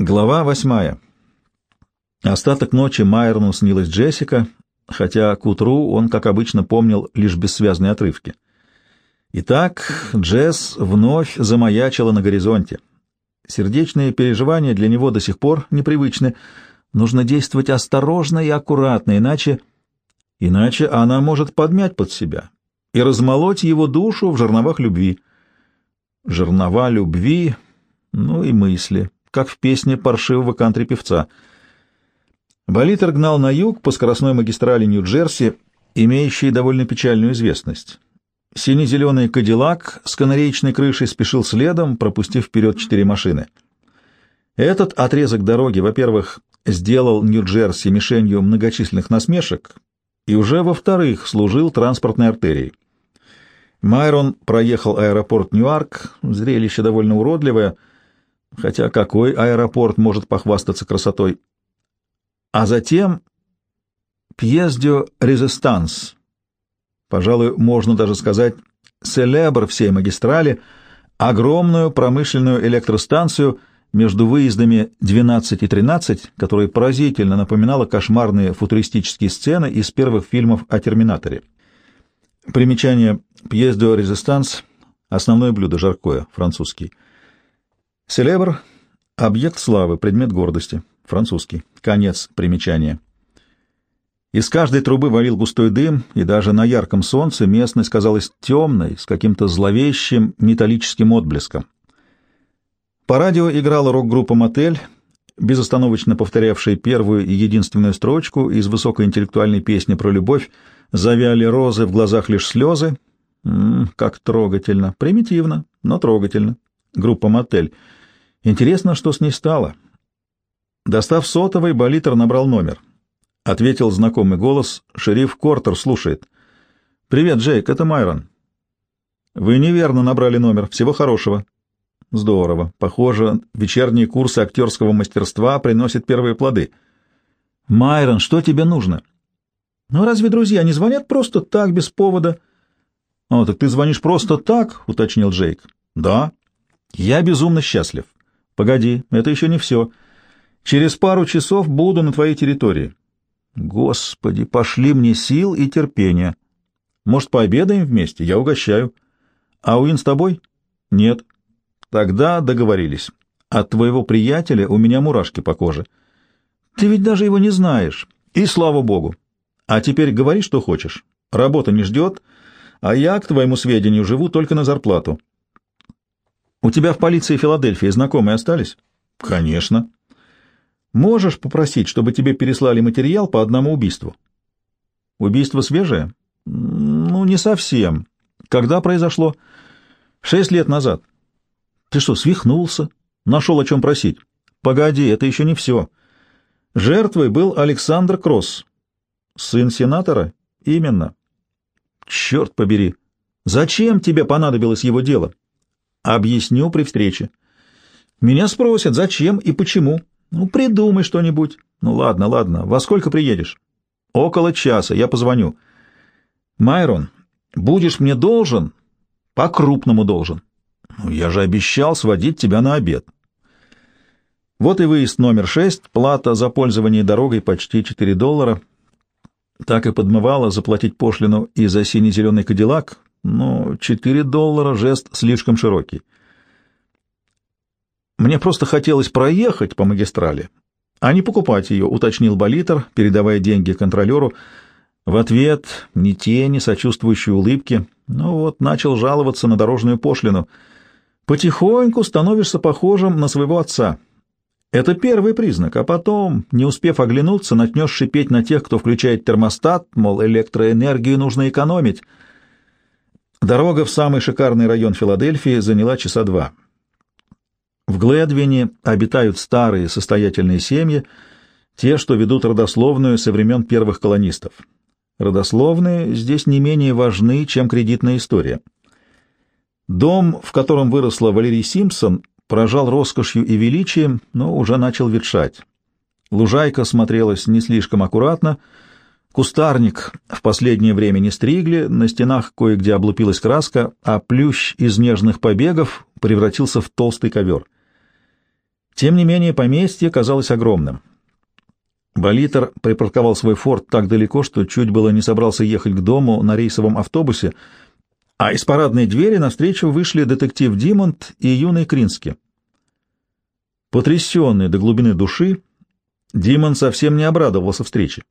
Глава восьмая. Остаток ночи Майерну снилась Джессика, хотя к утру он, как обычно, помнил лишь бессвязные отрывки. Итак, Джесс вновь замаячила на горизонте. Сердечные переживания для него до сих пор непривычны. Нужно действовать осторожно и аккуратно, иначе... Иначе она может подмять под себя и размолоть его душу в жерновах любви. Жернова любви, ну и мысли как в песне паршивого кантри-певца. Болитер гнал на юг по скоростной магистрали Нью-Джерси, имеющей довольно печальную известность. Сине-зеленый кадиллак с канареечной крышей спешил следом, пропустив вперед четыре машины. Этот отрезок дороги, во-первых, сделал Нью-Джерси мишенью многочисленных насмешек и уже, во-вторых, служил транспортной артерией. Майрон проехал аэропорт Ньюарк, зрелище довольно уродливое — хотя какой аэропорт может похвастаться красотой? А затем Пьездио Резистанс, пожалуй, можно даже сказать, селебр всей магистрали, огромную промышленную электростанцию между выездами 12 и 13, которая поразительно напоминала кошмарные футуристические сцены из первых фильмов о Терминаторе. Примечание Пьездио Резистанс — основное блюдо, жаркое, французский — Селебр — объект славы, предмет гордости. Французский. Конец примечания. Из каждой трубы валил густой дым, и даже на ярком солнце местность казалась темной, с каким-то зловещим металлическим отблеском. По радио играла рок-группа «Мотель», безостановочно повторявшая первую и единственную строчку из высокоинтеллектуальной песни про любовь «Завяли розы, в глазах лишь слезы». М -м, как трогательно. Примитивно, но трогательно. Группа «Мотель». Интересно, что с ней стало. Достав сотовый, Болитер набрал номер. Ответил знакомый голос. Шериф Кортер слушает. «Привет, Джейк, это Майрон». «Вы неверно набрали номер. Всего хорошего». «Здорово. Похоже, вечерние курсы актерского мастерства приносят первые плоды». «Майрон, что тебе нужно?» «Ну разве друзья не звонят просто так, без повода?» «О, так ты звонишь просто так?» — уточнил Джейк. «Да». «Я безумно счастлив. Погоди, это еще не все. Через пару часов буду на твоей территории. Господи, пошли мне сил и терпения. Может, пообедаем вместе? Я угощаю. А Уин с тобой? Нет. Тогда договорились. От твоего приятеля у меня мурашки по коже. Ты ведь даже его не знаешь. И слава богу. А теперь говори, что хочешь. Работа не ждет, а я, к твоему сведению, живу только на зарплату. У тебя в полиции Филадельфии знакомые остались? Конечно. Можешь попросить, чтобы тебе переслали материал по одному убийству? Убийство свежее? Ну, не совсем. Когда произошло? Шесть лет назад. Ты что, свихнулся? Нашел о чем просить? Погоди, это еще не все. Жертвой был Александр Кросс. Сын сенатора? Именно. Черт побери! Зачем тебе понадобилось его дело? Объясню при встрече. Меня спросят, зачем и почему. Ну, придумай что-нибудь. Ну, ладно, ладно. Во сколько приедешь? Около часа. Я позвоню. Майрон, будешь мне должен? По-крупному должен. Ну, я же обещал сводить тебя на обед. Вот и выезд номер шесть. Плата за пользование дорогой почти 4 доллара. Так и подмывало заплатить пошлину и за синий-зеленый кадиллак, но 4 доллара — жест слишком широкий. Мне просто хотелось проехать по магистрали, а не покупать ее, — уточнил Болитер, передавая деньги контролеру. В ответ ни тени сочувствующей улыбки. Ну вот, начал жаловаться на дорожную пошлину. Потихоньку становишься похожим на своего отца. Это первый признак, а потом, не успев оглянуться, начнешь шипеть на тех, кто включает термостат, мол, электроэнергию нужно экономить — Дорога в самый шикарный район Филадельфии заняла часа два. В Гледвине обитают старые состоятельные семьи, те, что ведут родословную со времен первых колонистов. Родословные здесь не менее важны, чем кредитная история. Дом, в котором выросла Валерий Симпсон, поражал роскошью и величием, но уже начал ветшать. Лужайка смотрелась не слишком аккуратно, Кустарник в последнее время не стригли, на стенах кое-где облупилась краска, а плющ из нежных побегов превратился в толстый ковер. Тем не менее, поместье казалось огромным. Болитер припарковал свой форт так далеко, что чуть было не собрался ехать к дому на рейсовом автобусе, а из парадной двери навстречу вышли детектив Димонд и юный Крински. Потрясенный до глубины души, Димон совсем не обрадовался встрече.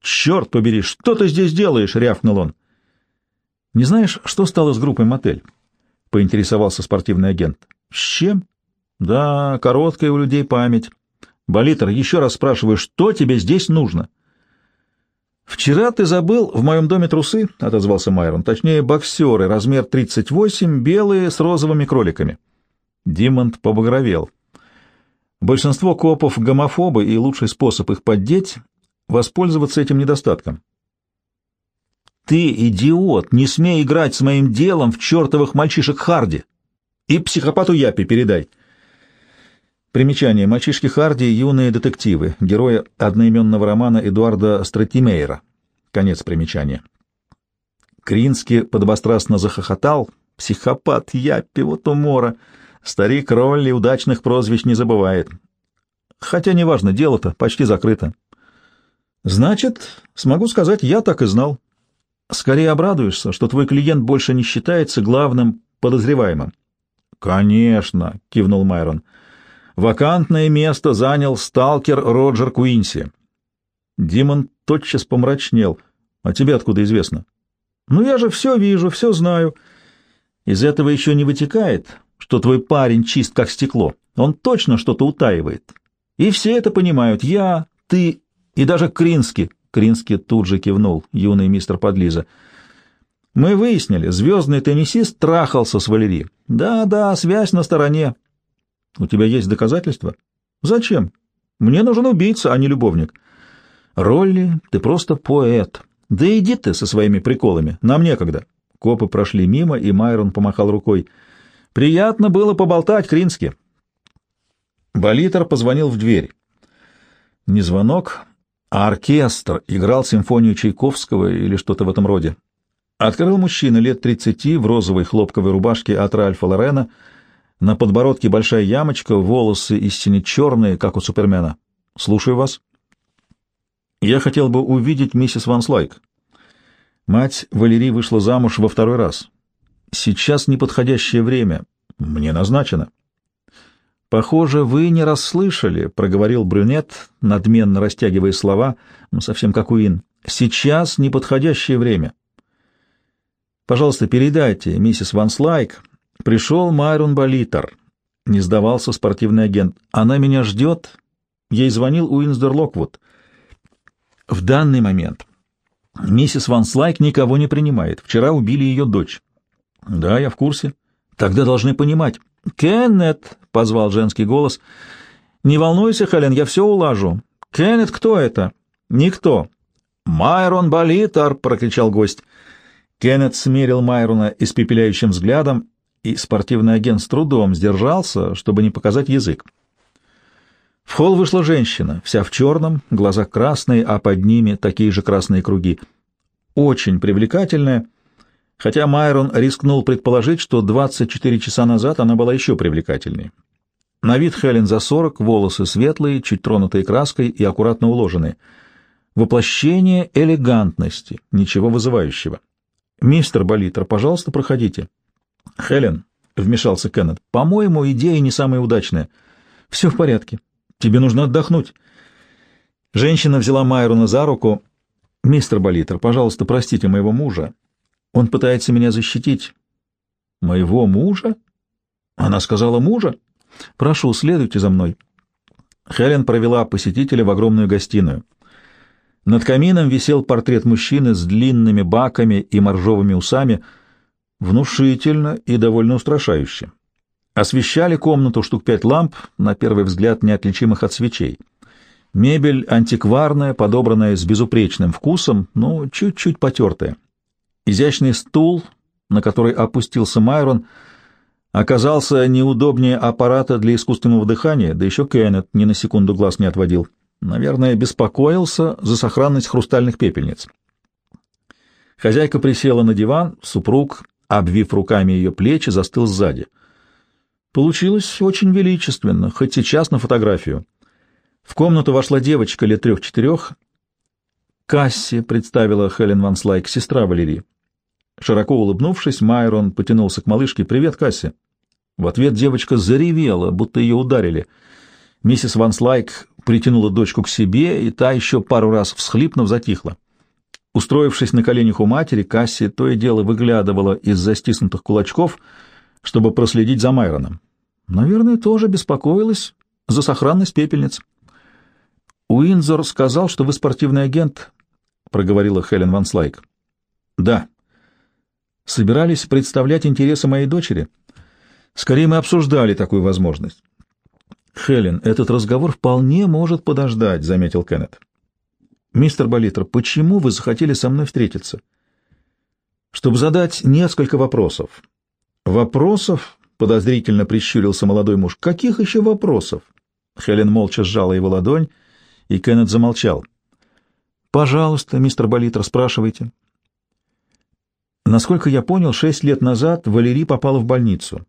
«Черт побери, что ты здесь делаешь?» — рявкнул он. «Не знаешь, что стало с группой «Мотель»?» — поинтересовался спортивный агент. «С чем?» «Да, короткая у людей память. Болитер, еще раз спрашиваю, что тебе здесь нужно?» «Вчера ты забыл в моем доме трусы», — отозвался Майрон. «Точнее, боксеры, размер 38, белые, с розовыми кроликами». Димонд побагровел. Большинство копов — гомофобы, и лучший способ их поддеть — воспользоваться этим недостатком. «Ты, идиот, не смей играть с моим делом в чертовых мальчишек Харди! И психопату Япи передай!» Примечание. Мальчишки Харди — юные детективы, герои одноименного романа Эдуарда Стратимейра. Конец примечания. Крински подобострастно захохотал. «Психопат Яппи, вот умора!» Старик Ролли удачных прозвищ не забывает. Хотя неважно, дело-то почти закрыто. Значит, смогу сказать, я так и знал. Скорее обрадуешься, что твой клиент больше не считается главным подозреваемым. Конечно, кивнул Майрон. Вакантное место занял сталкер Роджер Куинси. Димон тотчас помрачнел. А тебе откуда известно? Ну я же все вижу, все знаю. Из этого еще не вытекает, что твой парень чист как стекло. Он точно что-то утаивает. И все это понимают. Я, ты и даже Крински. Крински тут же кивнул, юный мистер Подлиза. Мы выяснили, звездный теннисист трахался с Валери. Да-да, связь на стороне. У тебя есть доказательства? Зачем? Мне нужен убийца, а не любовник. Ролли, ты просто поэт. Да иди ты со своими приколами, нам некогда. Копы прошли мимо, и Майрон помахал рукой — Приятно было поболтать, Крински. Болитер позвонил в дверь. Не звонок, а оркестр играл симфонию Чайковского или что-то в этом роде. Открыл мужчина лет тридцати в розовой хлопковой рубашке от Ральфа Лорена, на подбородке большая ямочка, волосы истинно черные, как у Супермена. Слушаю вас. Я хотел бы увидеть миссис Ван Слайк. Мать Валерии вышла замуж во второй раз. Сейчас неподходящее время. Мне назначено. Похоже, вы не расслышали, проговорил брюнет, надменно растягивая слова, ну, совсем как Уин. Сейчас неподходящее время. Пожалуйста, передайте, миссис Ван Слайк, пришел Майрон Болитер. Не сдавался спортивный агент. Она меня ждет. Ей звонил Уинсдер Локвуд. В данный момент миссис Ван Слайк никого не принимает. Вчера убили ее дочь. Да, я в курсе. Тогда должны понимать. Кеннет, позвал женский голос. Не волнуйся, Хелен, я все улажу. Кеннет, кто это? Никто. Майрон Болитар, прокричал гость. Кеннет смерил Майрона испепеляющим взглядом, и спортивный агент с трудом сдержался, чтобы не показать язык. В холл вышла женщина, вся в черном, глаза красные, а под ними такие же красные круги. Очень привлекательная, хотя Майрон рискнул предположить, что 24 часа назад она была еще привлекательней. На вид Хелен за 40, волосы светлые, чуть тронутые краской и аккуратно уложенные. Воплощение элегантности, ничего вызывающего. «Мистер Болитер, пожалуйста, проходите». «Хелен», — вмешался Кеннет, — «по-моему, идея не самая удачная». «Все в порядке. Тебе нужно отдохнуть». Женщина взяла Майрона за руку. «Мистер Болитер, пожалуйста, простите моего мужа. Он пытается меня защитить. Моего мужа? Она сказала мужа? Прошу, следуйте за мной. Хелен провела посетителя в огромную гостиную. Над камином висел портрет мужчины с длинными баками и моржовыми усами, внушительно и довольно устрашающе. Освещали комнату штук пять ламп, на первый взгляд неотличимых от свечей. Мебель антикварная, подобранная с безупречным вкусом, но чуть-чуть потертая. Изящный стул, на который опустился Майрон, оказался неудобнее аппарата для искусственного дыхания, да еще Кеннет ни на секунду глаз не отводил. Наверное, беспокоился за сохранность хрустальных пепельниц. Хозяйка присела на диван, супруг, обвив руками ее плечи, застыл сзади. Получилось очень величественно, хоть сейчас на фотографию. В комнату вошла девочка лет трех-четырех. Касси представила Хелен Ван Слайк, сестра Валерии. Широко улыбнувшись, Майрон потянулся к малышке. «Привет, Касси!» В ответ девочка заревела, будто ее ударили. Миссис Ван Слайк притянула дочку к себе, и та еще пару раз всхлипнув затихла. Устроившись на коленях у матери, Касси то и дело выглядывала из застиснутых кулачков, чтобы проследить за Майроном. Наверное, тоже беспокоилась за сохранность пепельниц. «Уинзор сказал, что вы спортивный агент», — проговорила Хелен Ван Слайк. «Да». «Собирались представлять интересы моей дочери?» «Скорее мы обсуждали такую возможность». «Хелен, этот разговор вполне может подождать», — заметил Кеннет. «Мистер Болитер, почему вы захотели со мной встретиться?» «Чтобы задать несколько вопросов». «Вопросов?» — подозрительно прищурился молодой муж. «Каких еще вопросов?» Хелен молча сжала его ладонь, и Кеннет замолчал. «Пожалуйста, мистер Болитер, спрашивайте». Насколько я понял, шесть лет назад Валерий попала в больницу.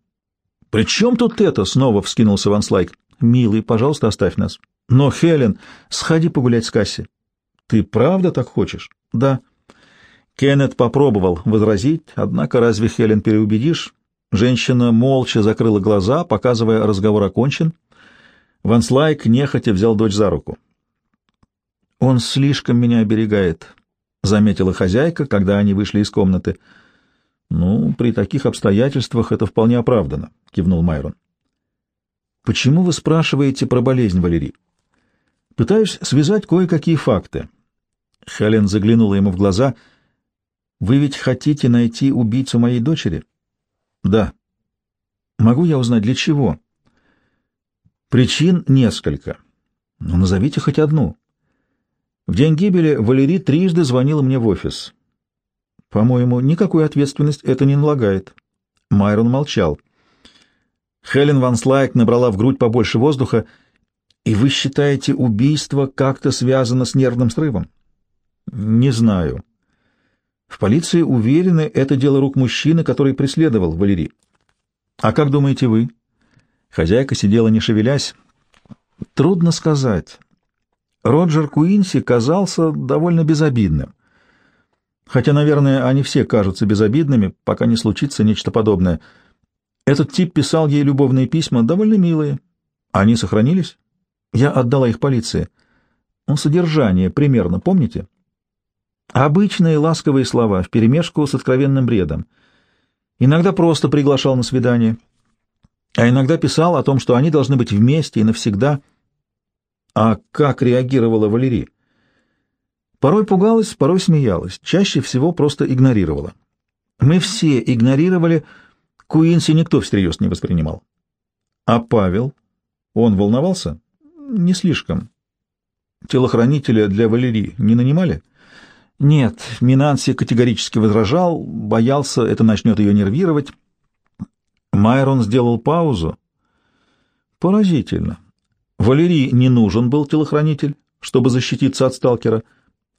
«При чем тут это?» — снова вскинулся Ван Слайк. «Милый, пожалуйста, оставь нас». «Но, Хелен, сходи погулять с Касси». «Ты правда так хочешь?» «Да». Кеннет попробовал возразить, однако разве Хелен переубедишь? Женщина молча закрыла глаза, показывая, разговор окончен. Ван Слайк нехотя взял дочь за руку. «Он слишком меня оберегает», — заметила хозяйка, когда они вышли из комнаты. «Ну, при таких обстоятельствах это вполне оправдано», — кивнул Майрон. «Почему вы спрашиваете про болезнь, Валерий?» «Пытаюсь связать кое-какие факты». Хелен заглянула ему в глаза. «Вы ведь хотите найти убийцу моей дочери?» Да. Могу я узнать, для чего? Причин несколько. Но назовите хоть одну. В день гибели Валерий трижды звонила мне в офис. По-моему, никакой ответственность это не налагает. Майрон молчал. Хелен Ван Слайк набрала в грудь побольше воздуха. «И вы считаете, убийство как-то связано с нервным срывом?» «Не знаю. В полиции уверены, это дело рук мужчины, который преследовал Валерий. А как думаете вы? Хозяйка сидела не шевелясь. Трудно сказать. Роджер Куинси казался довольно безобидным. Хотя, наверное, они все кажутся безобидными, пока не случится нечто подобное. Этот тип писал ей любовные письма, довольно милые. Они сохранились? Я отдала их полиции. Ну, содержание примерно, помните? Обычные ласковые слова вперемешку с откровенным бредом. Иногда просто приглашал на свидание, а иногда писал о том, что они должны быть вместе и навсегда. А как реагировала Валерия? Порой пугалась, порой смеялась, чаще всего просто игнорировала. Мы все игнорировали, Куинси никто всерьез не воспринимал. А Павел? Он волновался? Не слишком. Телохранителя для Валерии не нанимали? — нет, Минанси категорически возражал, боялся, это начнет ее нервировать. Майрон сделал паузу. Поразительно. Валерий не нужен был телохранитель, чтобы защититься от сталкера,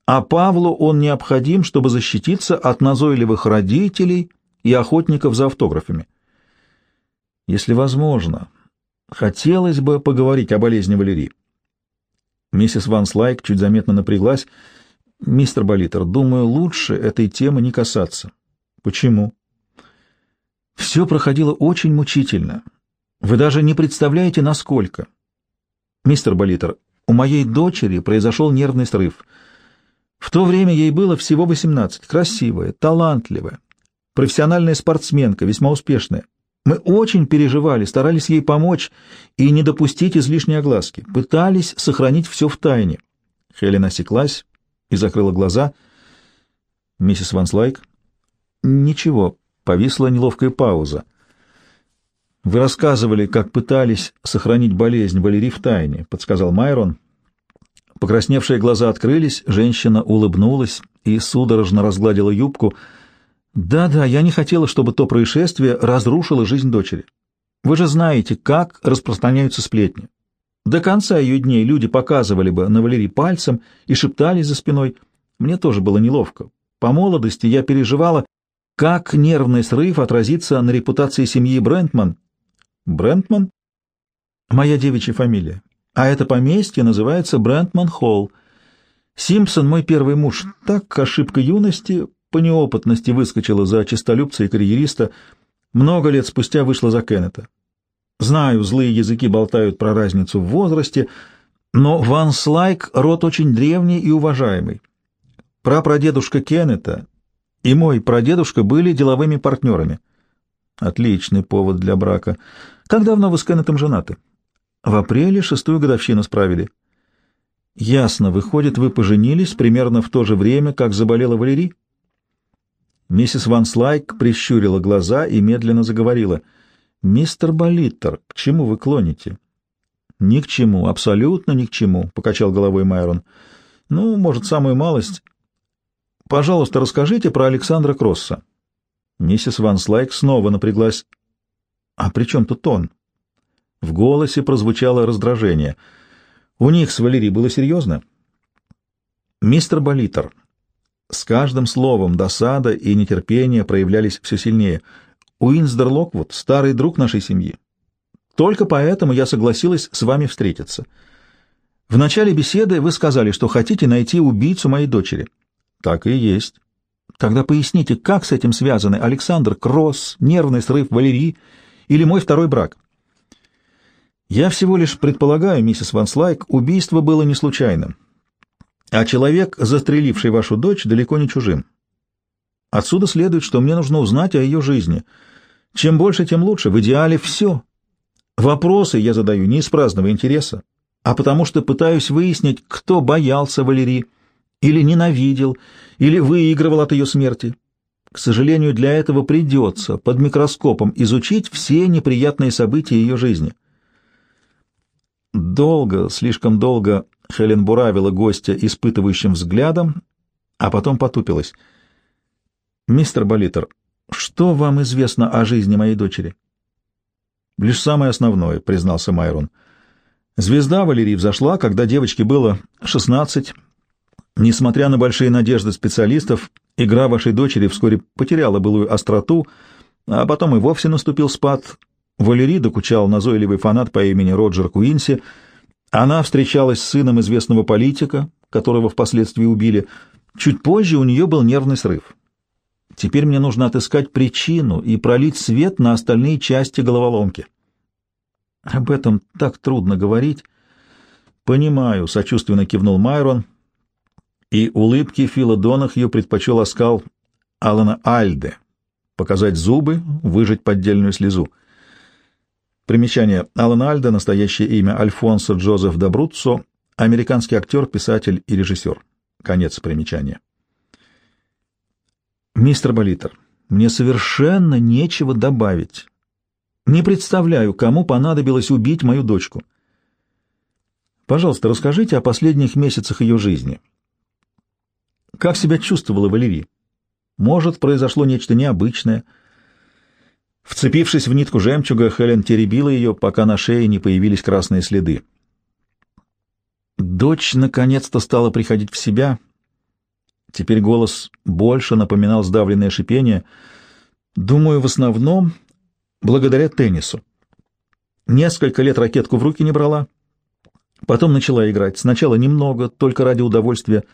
а Павлу он необходим, чтобы защититься от назойливых родителей и охотников за автографами. Если возможно, хотелось бы поговорить о болезни Валерии. Миссис Ван Слайк чуть заметно напряглась, Мистер Болитер, думаю, лучше этой темы не касаться. Почему? Все проходило очень мучительно. Вы даже не представляете, насколько. Мистер Болитер, у моей дочери произошел нервный срыв. В то время ей было всего 18, красивая, талантливая, профессиональная спортсменка, весьма успешная. Мы очень переживали, старались ей помочь и не допустить излишней огласки, пытались сохранить все в тайне. Хелен осеклась, и закрыла глаза. Миссис Ван Слайк? Ничего, повисла неловкая пауза. Вы рассказывали, как пытались сохранить болезнь Валерий в тайне, подсказал Майрон. Покрасневшие глаза открылись, женщина улыбнулась и судорожно разгладила юбку. «Да-да, я не хотела, чтобы то происшествие разрушило жизнь дочери. Вы же знаете, как распространяются сплетни. До конца ее дней люди показывали бы на Валерий пальцем и шептались за спиной. Мне тоже было неловко. По молодости я переживала, как нервный срыв отразится на репутации семьи Брентман. Брентман? Моя девичья фамилия. А это поместье называется Брентман Холл. Симпсон, мой первый муж, так ошибка юности, по неопытности выскочила за чистолюбца и карьериста, много лет спустя вышла за Кеннета. Знаю, злые языки болтают про разницу в возрасте, но Ван Слайк — род очень древний и уважаемый. Прапрадедушка Кеннета и мой прадедушка были деловыми партнерами. Отличный повод для брака. Как давно вы с Кеннетом женаты? В апреле шестую годовщину справили. Ясно, выходит, вы поженились примерно в то же время, как заболела Валерий? Миссис Ван Слайк прищурила глаза и медленно заговорила. «Мистер Болиттер, к чему вы клоните?» «Ни к чему, абсолютно ни к чему», — покачал головой Майрон. «Ну, может, самую малость. Пожалуйста, расскажите про Александра Кросса». Миссис Ван Слайк снова напряглась. «А при чем тут он?» В голосе прозвучало раздражение. «У них с Валерией было серьезно?» «Мистер Болитер». С каждым словом досада и нетерпение проявлялись все сильнее. «Уинсдер Локвуд — старый друг нашей семьи. Только поэтому я согласилась с вами встретиться. В начале беседы вы сказали, что хотите найти убийцу моей дочери. Так и есть. Тогда поясните, как с этим связаны Александр Кросс, нервный срыв Валерии или мой второй брак? Я всего лишь предполагаю, миссис Ван Слайк, убийство было не случайным, а человек, застреливший вашу дочь, далеко не чужим. Отсюда следует, что мне нужно узнать о ее жизни. Чем больше, тем лучше. В идеале все. Вопросы я задаю не из праздного интереса, а потому что пытаюсь выяснить, кто боялся Валерии, или ненавидел, или выигрывал от ее смерти. К сожалению, для этого придется под микроскопом изучить все неприятные события ее жизни. Долго, слишком долго Хелен буравила гостя испытывающим взглядом, а потом потупилась. «Мистер Болитер, что вам известно о жизни моей дочери?» «Лишь самое основное», — признался Майрон. «Звезда Валерии взошла, когда девочке было шестнадцать, Несмотря на большие надежды специалистов, игра вашей дочери вскоре потеряла былую остроту, а потом и вовсе наступил спад. Валерий докучал назойливый фанат по имени Роджер Куинси. Она встречалась с сыном известного политика, которого впоследствии убили. Чуть позже у нее был нервный срыв. Теперь мне нужно отыскать причину и пролить свет на остальные части головоломки. Об этом так трудно говорить. Понимаю, сочувственно кивнул Майрон — и улыбки Фила Донахью предпочел оскал Алана Альде, показать зубы, выжать поддельную слезу. Примечание. Алан Альде, настоящее имя Альфонсо Джозеф Добруццо, американский актер, писатель и режиссер. Конец примечания. Мистер Болитер, мне совершенно нечего добавить. Не представляю, кому понадобилось убить мою дочку. Пожалуйста, расскажите о последних месяцах ее жизни. Как себя чувствовала Валерий? Может, произошло нечто необычное. Вцепившись в нитку жемчуга, Хелен теребила ее, пока на шее не появились красные следы. Дочь наконец-то стала приходить в себя. Теперь голос больше напоминал сдавленное шипение. Думаю, в основном благодаря теннису. Несколько лет ракетку в руки не брала. Потом начала играть. Сначала немного, только ради удовольствия.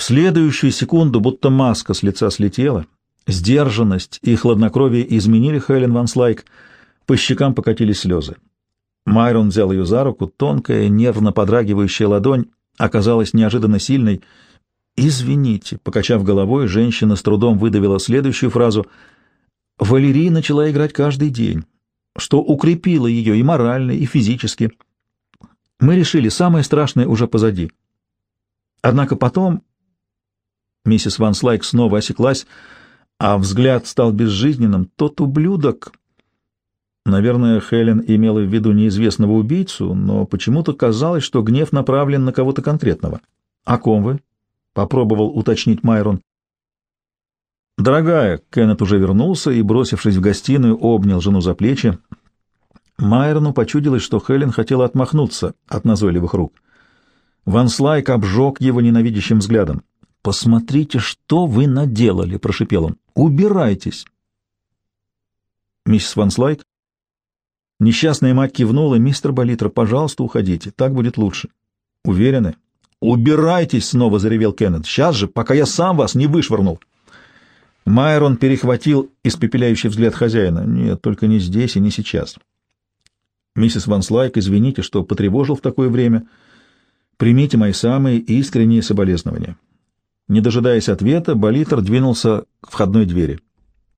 В следующую секунду будто маска с лица слетела. Сдержанность и хладнокровие изменили Хелен Ван Слайк. По щекам покатились слезы. Майрон взял ее за руку, тонкая, нервно подрагивающая ладонь оказалась неожиданно сильной. «Извините», — покачав головой, женщина с трудом выдавила следующую фразу. «Валерия начала играть каждый день, что укрепило ее и морально, и физически. Мы решили, самое страшное уже позади. Однако потом Миссис Ван Слайк снова осеклась, а взгляд стал безжизненным. Тот ублюдок... Наверное, Хелен имела в виду неизвестного убийцу, но почему-то казалось, что гнев направлен на кого-то конкретного. — О ком вы? — попробовал уточнить Майрон. «Дорогая», — Кеннет уже вернулся и, бросившись в гостиную, обнял жену за плечи. Майрону почудилось, что Хелен хотела отмахнуться от назойливых рук. Ван Слайк обжег его ненавидящим взглядом. «Посмотрите, что вы наделали!» — прошипел он. «Убирайтесь!» «Миссис Ван Слайк?» Несчастная мать кивнула. «Мистер Болитро, пожалуйста, уходите. Так будет лучше». «Уверены?» «Убирайтесь!» — снова заревел Кеннет. «Сейчас же, пока я сам вас не вышвырнул!» Майрон перехватил испепеляющий взгляд хозяина. «Нет, только не здесь и не сейчас». «Миссис Ван Слайк, извините, что потревожил в такое время. Примите мои самые искренние соболезнования». Не дожидаясь ответа, Болитер двинулся к входной двери.